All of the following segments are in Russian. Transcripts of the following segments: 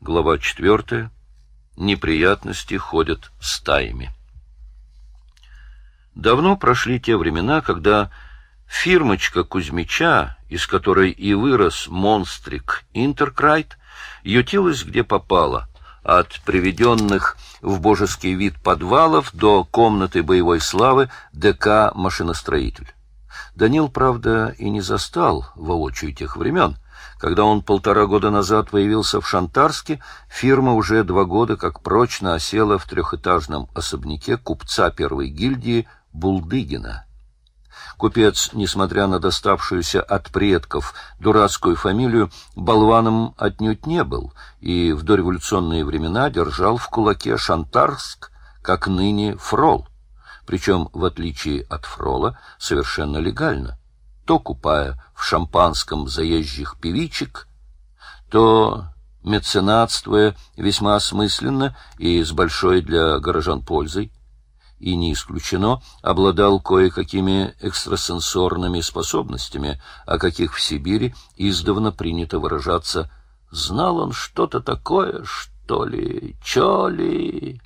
Глава четвертая. Неприятности ходят стаями. Давно прошли те времена, когда фирмочка Кузьмича, из которой и вырос монстрик Интеркрайт, ютилась где попало, от приведенных в божеский вид подвалов до комнаты боевой славы ДК «Машиностроитель». Данил, правда, и не застал воочию тех времен. Когда он полтора года назад появился в Шантарске, фирма уже два года как прочно осела в трехэтажном особняке купца первой гильдии Булдыгина. Купец, несмотря на доставшуюся от предков дурацкую фамилию, болваном отнюдь не был и в дореволюционные времена держал в кулаке Шантарск, как ныне Фрол причем, в отличие от Фрола, совершенно легально, то купая в шампанском заезжих певичек, то меценатствуя весьма осмысленно и с большой для горожан пользой, и не исключено, обладал кое-какими экстрасенсорными способностями, о каких в Сибири издавна принято выражаться «знал он что-то такое, что ли, чё ли...»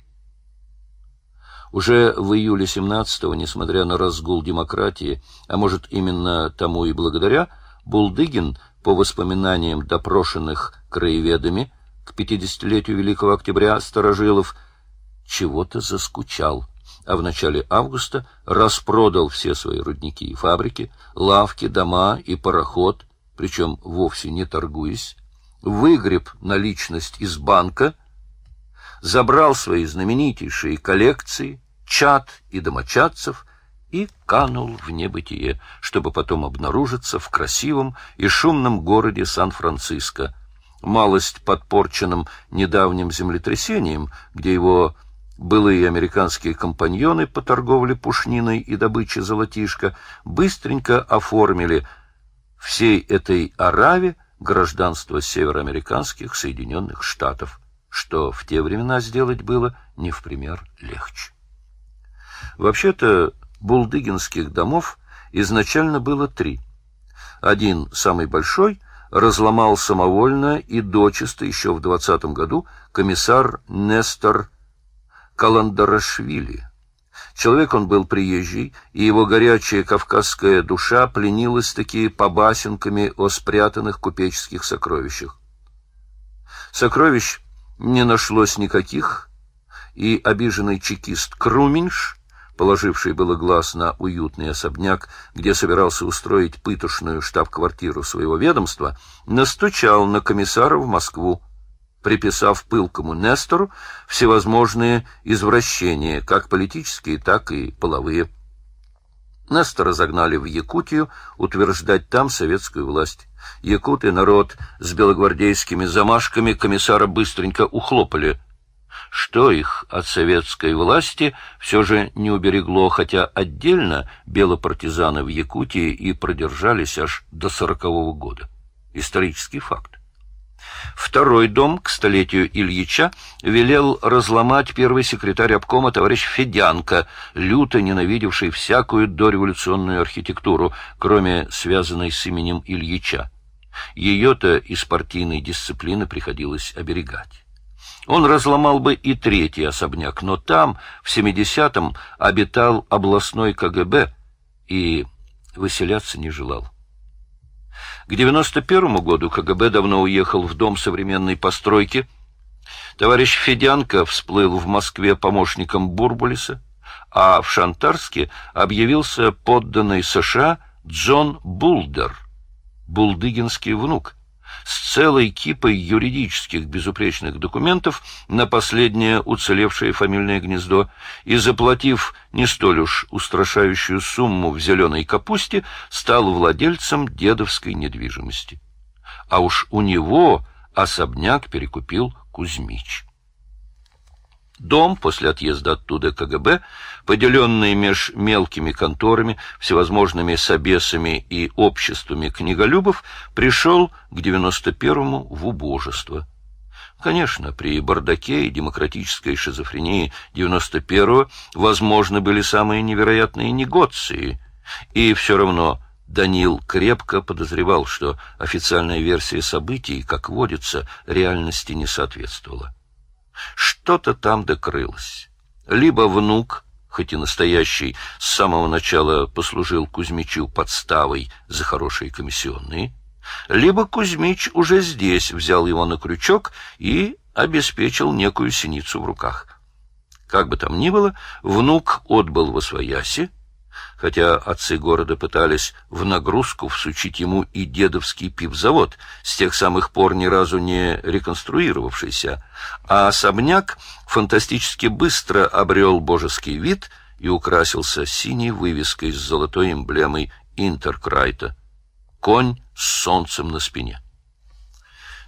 Уже в июле 17-го, несмотря на разгул демократии, а может именно тому и благодаря, Булдыгин, по воспоминаниям допрошенных краеведами, к 50-летию Великого Октября Старожилов чего-то заскучал, а в начале августа распродал все свои рудники и фабрики, лавки, дома и пароход, причем вовсе не торгуясь, выгреб наличность из банка, забрал свои знаменитейшие коллекции, чад и домочадцев и канул в небытие, чтобы потом обнаружиться в красивом и шумном городе Сан-Франциско, малость подпорченным недавним землетрясением, где его былые американские компаньоны по торговле пушниной и добыче золотишка быстренько оформили всей этой араве гражданство североамериканских Соединенных Штатов, что в те времена сделать было не в пример легче. Вообще-то булдыгинских домов изначально было три. Один, самый большой, разломал самовольно и дочисто еще в двадцатом году комиссар Нестор Каландарашвили. Человек он был приезжий, и его горячая кавказская душа пленилась таки побасенками о спрятанных купеческих сокровищах. Сокровищ не нашлось никаких, и обиженный чекист Круменьш положивший было глаз на уютный особняк, где собирался устроить пытошную штаб-квартиру своего ведомства, настучал на комиссара в Москву, приписав пылкому Нестору всевозможные извращения, как политические, так и половые. Нестора загнали в Якутию утверждать там советскую власть. Якуты, народ с белогвардейскими замашками, комиссара быстренько ухлопали – что их от советской власти все же не уберегло, хотя отдельно белопартизаны в Якутии и продержались аж до сорокового года. Исторический факт. Второй дом к столетию Ильича велел разломать первый секретарь обкома товарищ Федянко, люто ненавидевший всякую дореволюционную архитектуру, кроме связанной с именем Ильича. Ее-то из партийной дисциплины приходилось оберегать. Он разломал бы и третий особняк, но там, в 70-м, обитал областной КГБ и выселяться не желал. К 91-му году КГБ давно уехал в дом современной постройки. Товарищ Федянко всплыл в Москве помощником Бурбулиса, а в Шантарске объявился подданный США Джон Булдер, булдыгинский внук, с целой кипой юридических безупречных документов на последнее уцелевшее фамильное гнездо и, заплатив не столь уж устрашающую сумму в зеленой капусте, стал владельцем дедовской недвижимости. А уж у него особняк перекупил Кузьмич. Дом после отъезда оттуда КГБ, поделенный меж мелкими конторами, всевозможными собесами и обществами книголюбов, пришел к 91-му в убожество. Конечно, при бардаке и демократической шизофрении 91-го возможны были самые невероятные негоции, и все равно Данил крепко подозревал, что официальная версия событий, как водится, реальности не соответствовала. Что-то там докрылось. Либо внук, хоть и настоящий, с самого начала послужил Кузьмичу подставой за хорошие комиссионные, либо Кузьмич уже здесь взял его на крючок и обеспечил некую синицу в руках. Как бы там ни было, внук отбыл во свояси, хотя отцы города пытались в нагрузку всучить ему и дедовский пивзавод, с тех самых пор ни разу не реконструировавшийся, а особняк фантастически быстро обрел божеский вид и украсился синей вывеской с золотой эмблемой Интеркрайта — конь с солнцем на спине.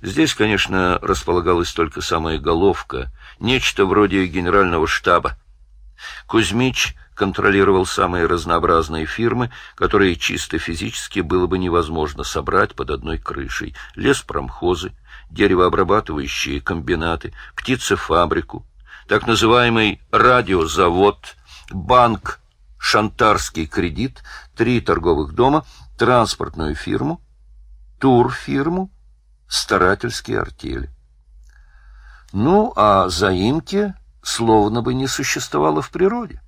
Здесь, конечно, располагалась только самая головка, нечто вроде генерального штаба. Кузьмич контролировал самые разнообразные фирмы, которые чисто физически было бы невозможно собрать под одной крышей. Леспромхозы, деревообрабатывающие комбинаты, птицефабрику, так называемый радиозавод, банк «Шантарский кредит», три торговых дома, транспортную фирму, турфирму, старательские артели. Ну, а заимки словно бы не существовало в природе.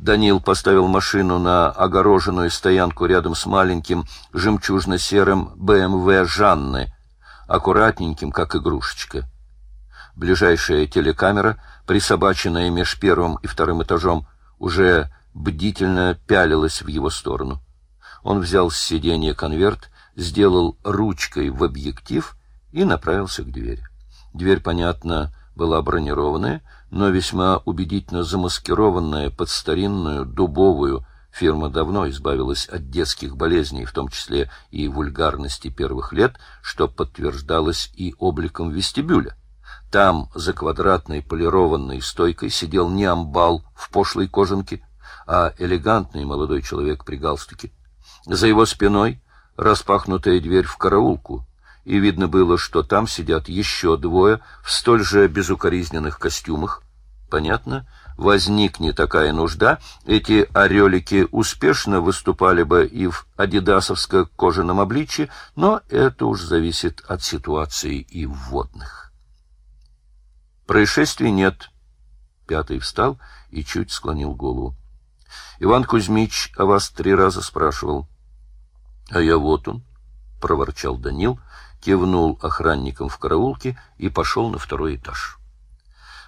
Данил поставил машину на огороженную стоянку рядом с маленьким жемчужно-серым БМВ Жанны, аккуратненьким, как игрушечка. Ближайшая телекамера, присобаченная меж первым и вторым этажом, уже бдительно пялилась в его сторону. Он взял с сиденья конверт, сделал ручкой в объектив и направился к двери. Дверь, понятно, была бронированная, но весьма убедительно замаскированная под старинную дубовую. Фирма давно избавилась от детских болезней, в том числе и вульгарности первых лет, что подтверждалось и обликом вестибюля. Там, за квадратной полированной стойкой, сидел не амбал в пошлой кожанке, а элегантный молодой человек при галстуке. За его спиной распахнутая дверь в караулку, и видно было, что там сидят еще двое в столь же безукоризненных костюмах. Понятно, возникнет такая нужда, эти орелики успешно выступали бы и в адидасовско-кожаном обличье, но это уж зависит от ситуации и вводных. Происшествий нет. Пятый встал и чуть склонил голову. Иван Кузьмич о вас три раза спрашивал. — А я вот он, — проворчал Данил, кивнул охранникам в караулке и пошел на второй этаж.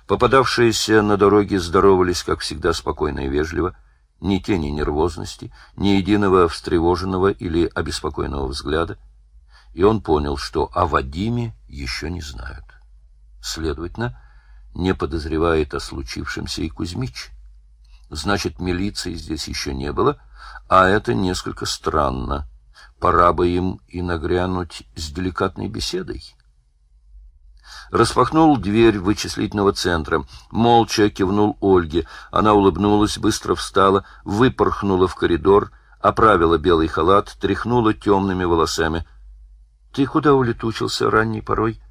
Попадавшиеся на дороге здоровались, как всегда, спокойно и вежливо, ни тени нервозности, ни единого встревоженного или обеспокоенного взгляда, и он понял, что о Вадиме еще не знают. Следовательно, не подозревает о случившемся и Кузьмич. Значит, милиции здесь еще не было, а это несколько странно. Пора бы им и нагрянуть с деликатной беседой. Распахнул дверь вычислительного центра, молча кивнул Ольге. Она улыбнулась, быстро встала, выпорхнула в коридор, оправила белый халат, тряхнула темными волосами. — Ты куда улетучился ранней порой?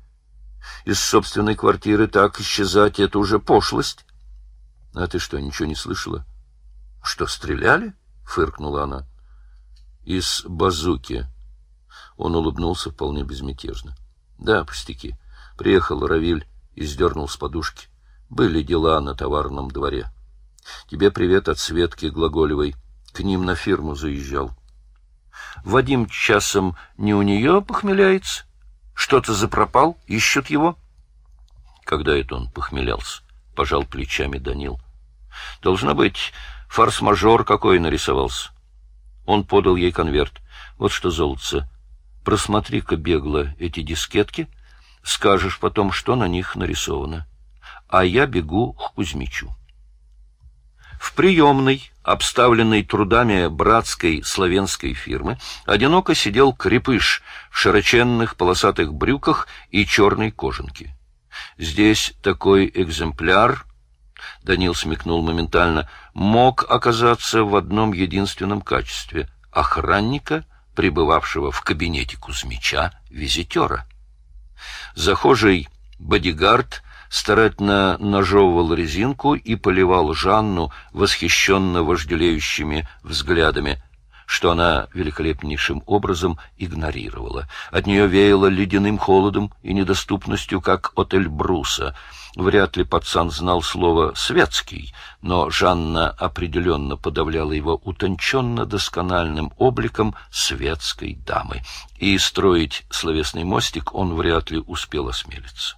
Из собственной квартиры так исчезать — это уже пошлость. — А ты что, ничего не слышала? — Что, стреляли? — фыркнула она из базуки. Он улыбнулся вполне безмятежно. Да, пустяки. Приехал Равиль и сдернул с подушки. Были дела на товарном дворе. Тебе привет от Светки Глаголевой. К ним на фирму заезжал. Вадим часом не у нее похмеляется? Что-то запропал? Ищут его? Когда это он похмелялся? Пожал плечами Данил. Должно быть, форс-мажор какой нарисовался. Он подал ей конверт. Вот что, золотце, просмотри-ка бегло эти дискетки, скажешь потом, что на них нарисовано. А я бегу к Кузьмичу. В приемной, обставленной трудами братской славянской фирмы, одиноко сидел крепыш в широченных полосатых брюках и черной кожанке. Здесь такой экземпляр Данил смекнул моментально, мог оказаться в одном единственном качестве — охранника, пребывавшего в кабинете Кузьмича, визитера. Захожий бодигард старательно нажевывал резинку и поливал Жанну восхищенно вожделеющими взглядами. что она великолепнейшим образом игнорировала. От нее веяло ледяным холодом и недоступностью, как от Эльбруса. Вряд ли пацан знал слово «светский», но Жанна определенно подавляла его утонченно-доскональным обликом светской дамы, и строить словесный мостик он вряд ли успел осмелиться.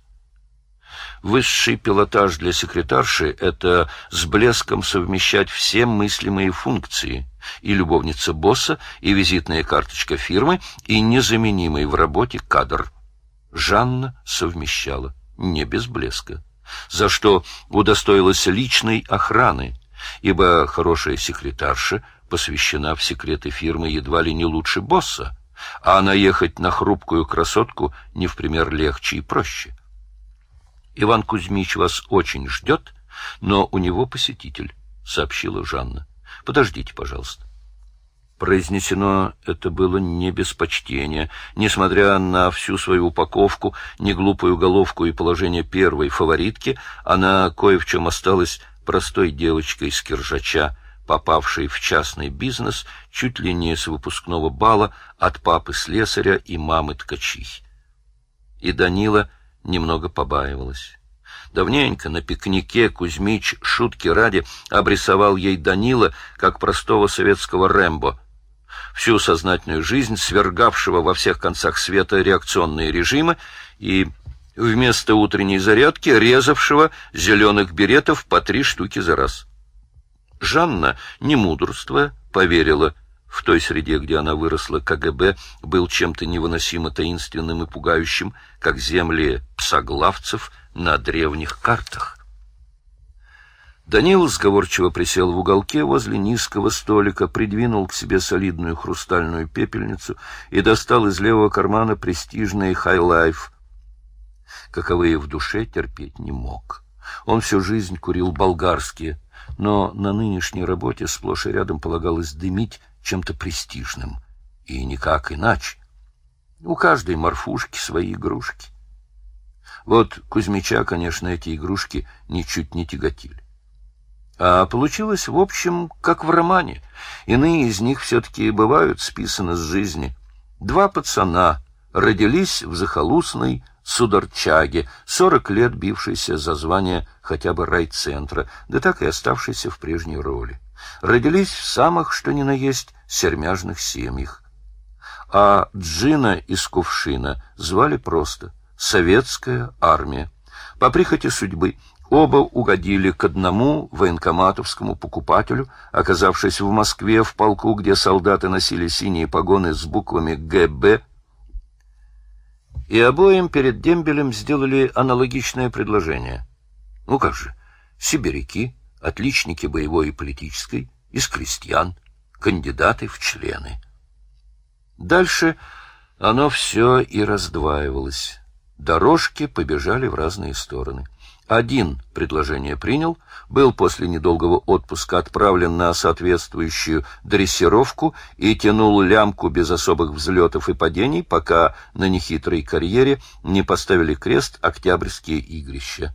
Высший пилотаж для секретарши — это с блеском совмещать все мыслимые функции — и любовница босса, и визитная карточка фирмы, и незаменимый в работе кадр. Жанна совмещала, не без блеска, за что удостоилась личной охраны, ибо хорошая секретарша посвящена в секреты фирмы едва ли не лучше босса, а наехать на хрупкую красотку не в пример легче и проще. Иван Кузьмич вас очень ждет, но у него посетитель, — сообщила Жанна. — Подождите, пожалуйста. Произнесено это было не без почтения, несмотря на всю свою упаковку, неглупую головку и положение первой фаворитки, она кое в чем осталась простой девочкой из Киржача, попавшей в частный бизнес чуть ли не с выпускного бала от папы слесаря и мамы ткачей. И Данила немного побаивалась. Давненько на пикнике Кузьмич шутки ради обрисовал ей Данила как простого советского Рэмбо, всю сознательную жизнь свергавшего во всех концах света реакционные режимы и вместо утренней зарядки резавшего зеленых беретов по три штуки за раз. Жанна, не мудрствуя, поверила — в той среде, где она выросла, КГБ был чем-то невыносимо таинственным и пугающим, как земли псоглавцев на древних картах. Данил сговорчиво присел в уголке возле низкого столика, придвинул к себе солидную хрустальную пепельницу и достал из левого кармана престижный «High Life», каковые в душе терпеть не мог. Он всю жизнь курил болгарские, но на нынешней работе сплошь и рядом полагалось дымить чем-то престижным. И никак иначе. У каждой морфушки свои игрушки. Вот Кузьмича, конечно, эти игрушки ничуть не тяготили. А получилось, в общем, как в романе. Иные из них все-таки бывают списаны с жизни. Два пацана родились в захолустной Сударчаге, сорок лет бившийся за звание хотя бы райцентра, да так и оставшийся в прежней роли родились в самых, что ни на есть, сермяжных семьях. А Джина из Кувшина звали просто «Советская армия». По прихоти судьбы оба угодили к одному военкоматовскому покупателю, оказавшись в Москве в полку, где солдаты носили синие погоны с буквами «ГБ», и обоим перед дембелем сделали аналогичное предложение. Ну как же, сибиряки, отличники боевой и политической, из крестьян, кандидаты в члены. Дальше оно все и раздваивалось. Дорожки побежали в разные стороны. Один предложение принял, был после недолгого отпуска отправлен на соответствующую дрессировку и тянул лямку без особых взлетов и падений, пока на нехитрой карьере не поставили крест октябрьские игрища.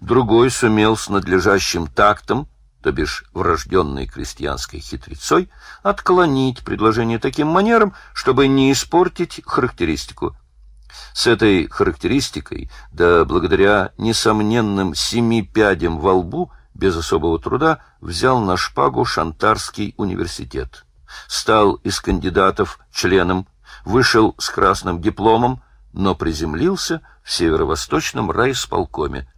Другой сумел с надлежащим тактом, то бишь врожденной крестьянской хитрецой, отклонить предложение таким манером, чтобы не испортить характеристику. С этой характеристикой, да благодаря несомненным семи пядям во лбу, без особого труда взял на шпагу Шантарский университет. Стал из кандидатов членом, вышел с красным дипломом, но приземлился в северо-восточном райисполкоме,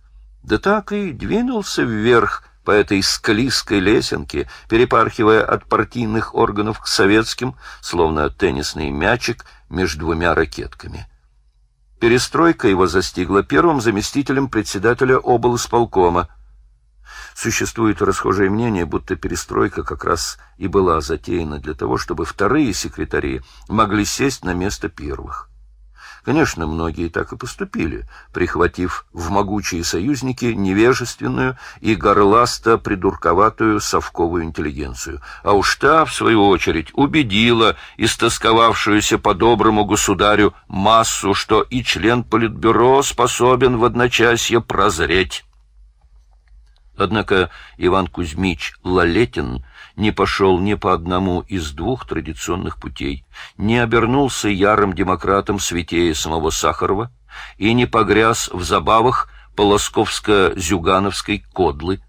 да так и двинулся вверх по этой склизкой лесенке, перепархивая от партийных органов к советским, словно теннисный мячик между двумя ракетками. Перестройка его застигла первым заместителем председателя облсполкома. Существует расхожее мнение, будто перестройка как раз и была затеяна для того, чтобы вторые секретари могли сесть на место первых. Конечно, многие так и поступили, прихватив в могучие союзники невежественную и горласто-придурковатую совковую интеллигенцию. А уж та, в свою очередь, убедила истосковавшуюся по доброму государю массу, что и член Политбюро способен в одночасье прозреть. Однако Иван Кузьмич Лалетин не пошел ни по одному из двух традиционных путей, не обернулся ярым демократом святее самого Сахарова и не погряз в забавах полосковско-зюгановской кодлы,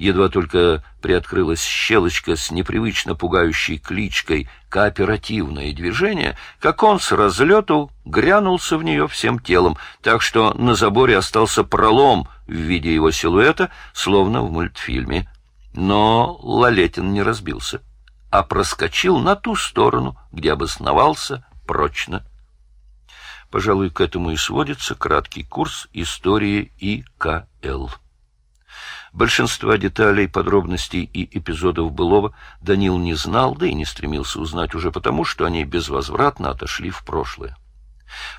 Едва только приоткрылась щелочка с непривычно пугающей кличкой «Кооперативное движение», как он с разлету грянулся в нее всем телом, так что на заборе остался пролом в виде его силуэта, словно в мультфильме. Но Лалетин не разбился, а проскочил на ту сторону, где обосновался прочно. Пожалуй, к этому и сводится краткий курс истории ИКЛ. Большинства деталей, подробностей и эпизодов былого Данил не знал, да и не стремился узнать уже потому, что они безвозвратно отошли в прошлое.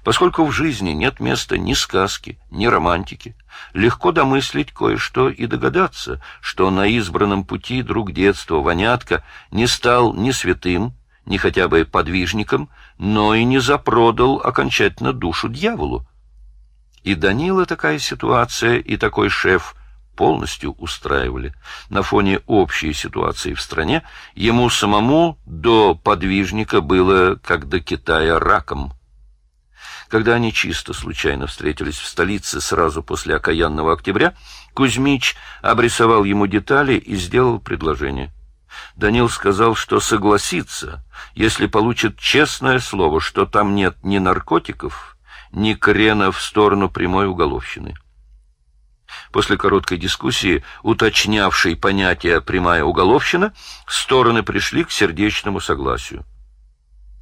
Поскольку в жизни нет места ни сказки, ни романтики, легко домыслить кое-что и догадаться, что на избранном пути друг детства Вонятка не стал ни святым, ни хотя бы подвижником, но и не запродал окончательно душу дьяволу. И Данила такая ситуация, и такой шеф — полностью устраивали. На фоне общей ситуации в стране ему самому до подвижника было, как до Китая, раком. Когда они чисто случайно встретились в столице сразу после окаянного октября, Кузьмич обрисовал ему детали и сделал предложение. Данил сказал, что согласится, если получит честное слово, что там нет ни наркотиков, ни крена в сторону прямой уголовщины. После короткой дискуссии, уточнявшей понятие «прямая уголовщина», стороны пришли к сердечному согласию.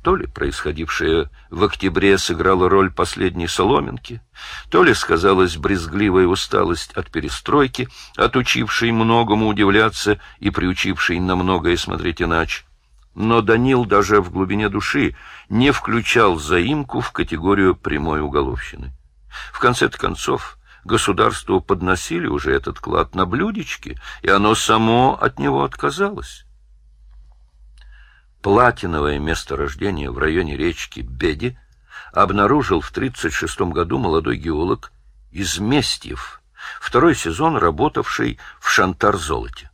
То ли происходившее в октябре сыграло роль последней соломинки, то ли сказалась брезгливая усталость от перестройки, отучившей многому удивляться и приучившей на многое смотреть иначе. Но Данил даже в глубине души не включал заимку в категорию прямой уголовщины. В конце концов, Государству подносили уже этот клад на блюдечке, и оно само от него отказалось. Платиновое месторождение в районе речки Беди обнаружил в 1936 году молодой геолог Изместьев, второй сезон работавший в Шантар-золоте.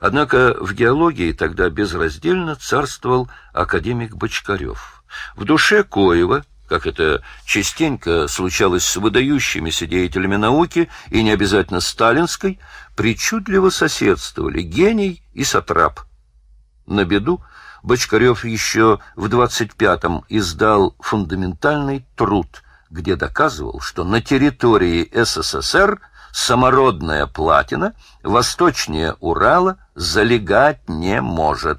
Однако в геологии тогда безраздельно царствовал академик Бочкарев. В душе Коева как это частенько случалось с выдающимися деятелями науки и не обязательно сталинской, причудливо соседствовали гений и сатрап. На беду Бочкарев еще в 25-м издал фундаментальный труд, где доказывал, что на территории СССР самородная платина восточнее Урала залегать не может.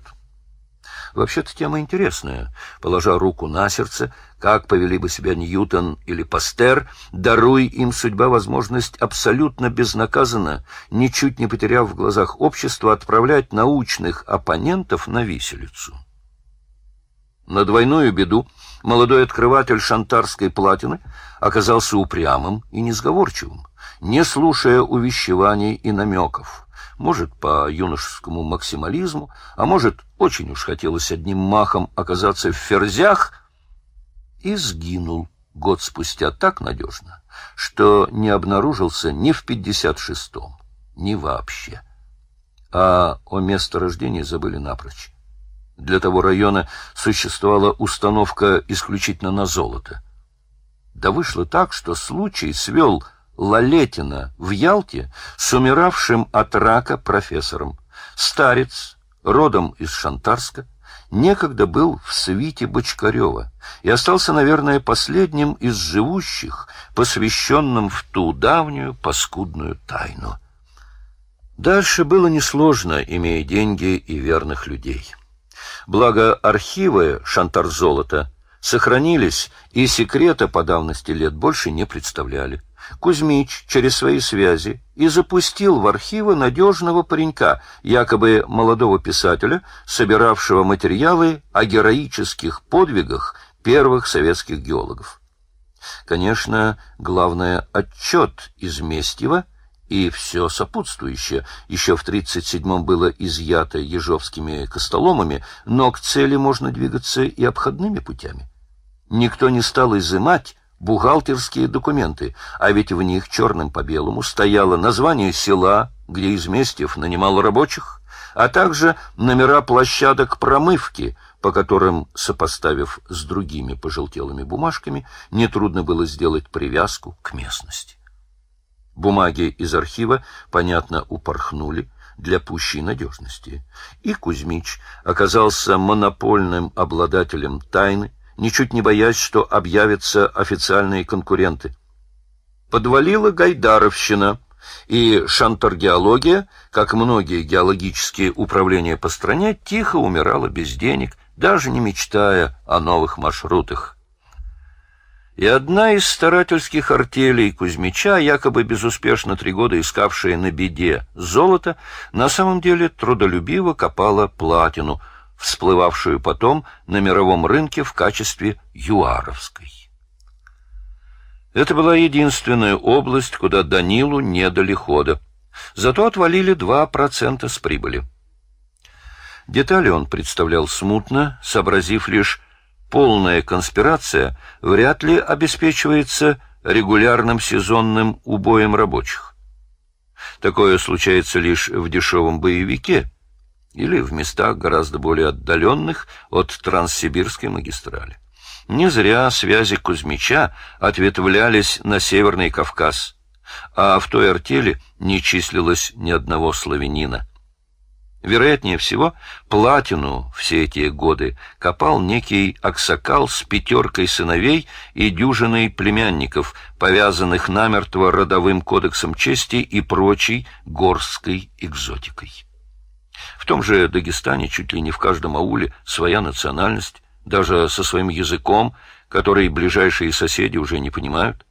Вообще-то тема интересная. Положа руку на сердце, как повели бы себя Ньютон или Пастер, даруй им судьба возможность абсолютно безнаказанно, ничуть не потеряв в глазах общества, отправлять научных оппонентов на виселицу. На двойную беду молодой открыватель шантарской платины оказался упрямым и несговорчивым, не слушая увещеваний и намеков. Может, по юношескому максимализму, а может, очень уж хотелось одним махом оказаться в ферзях, и сгинул год спустя так надежно, что не обнаружился ни в 56-м, ни вообще. А о месторождении забыли напрочь. Для того района существовала установка исключительно на золото. Да вышло так, что случай свел Лалетина в Ялте с умиравшим от рака профессором. Старец, родом из Шантарска, некогда был в свите Бочкарева и остался, наверное, последним из живущих, посвященным в ту давнюю паскудную тайну. Дальше было несложно, имея деньги и верных людей. Благо архивы Шантар-золота сохранились, и секрета по давности лет больше не представляли. Кузьмич через свои связи и запустил в архивы надежного паренька, якобы молодого писателя, собиравшего материалы о героических подвигах первых советских геологов. Конечно, главное — отчет из Местьева и все сопутствующее. Еще в 1937-м было изъято ежовскими костоломами, но к цели можно двигаться и обходными путями. Никто не стал изымать бухгалтерские документы, а ведь в них черным по белому стояло название села, где Изместьев нанимал рабочих, а также номера площадок промывки, по которым, сопоставив с другими пожелтелыми бумажками, нетрудно было сделать привязку к местности. Бумаги из архива, понятно, упорхнули для пущей надежности, и Кузьмич оказался монопольным обладателем тайны, ничуть не боясь, что объявятся официальные конкуренты. Подвалила Гайдаровщина, и шанторгеология, как многие геологические управления по стране, тихо умирала без денег, даже не мечтая о новых маршрутах. И одна из старательских артелей Кузьмича, якобы безуспешно три года искавшая на беде золото, на самом деле трудолюбиво копала платину — всплывавшую потом на мировом рынке в качестве юаровской. Это была единственная область, куда Данилу не дали хода. Зато отвалили 2% с прибыли. Детали он представлял смутно, сообразив лишь, полная конспирация вряд ли обеспечивается регулярным сезонным убоем рабочих. Такое случается лишь в дешевом боевике, или в местах гораздо более отдаленных от Транссибирской магистрали. Не зря связи Кузьмича ответвлялись на Северный Кавказ, а в той артели не числилось ни одного славянина. Вероятнее всего, платину все эти годы копал некий аксакал с пятеркой сыновей и дюжиной племянников, повязанных намертво родовым кодексом чести и прочей горской экзотикой. В том же Дагестане чуть ли не в каждом ауле своя национальность, даже со своим языком, который ближайшие соседи уже не понимают.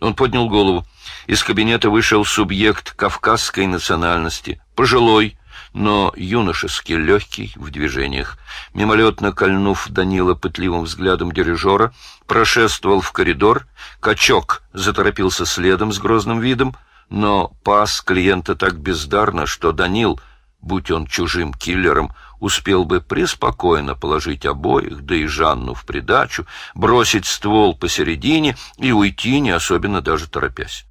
Он поднял голову. Из кабинета вышел субъект кавказской национальности, пожилой, но юношески легкий в движениях. Мимолетно кольнув Данила пытливым взглядом дирижера, прошествовал в коридор, качок заторопился следом с грозным видом, но пас клиента так бездарно, что Данил — будь он чужим киллером, успел бы преспокойно положить обоих, да и Жанну в придачу, бросить ствол посередине и уйти, не особенно даже торопясь.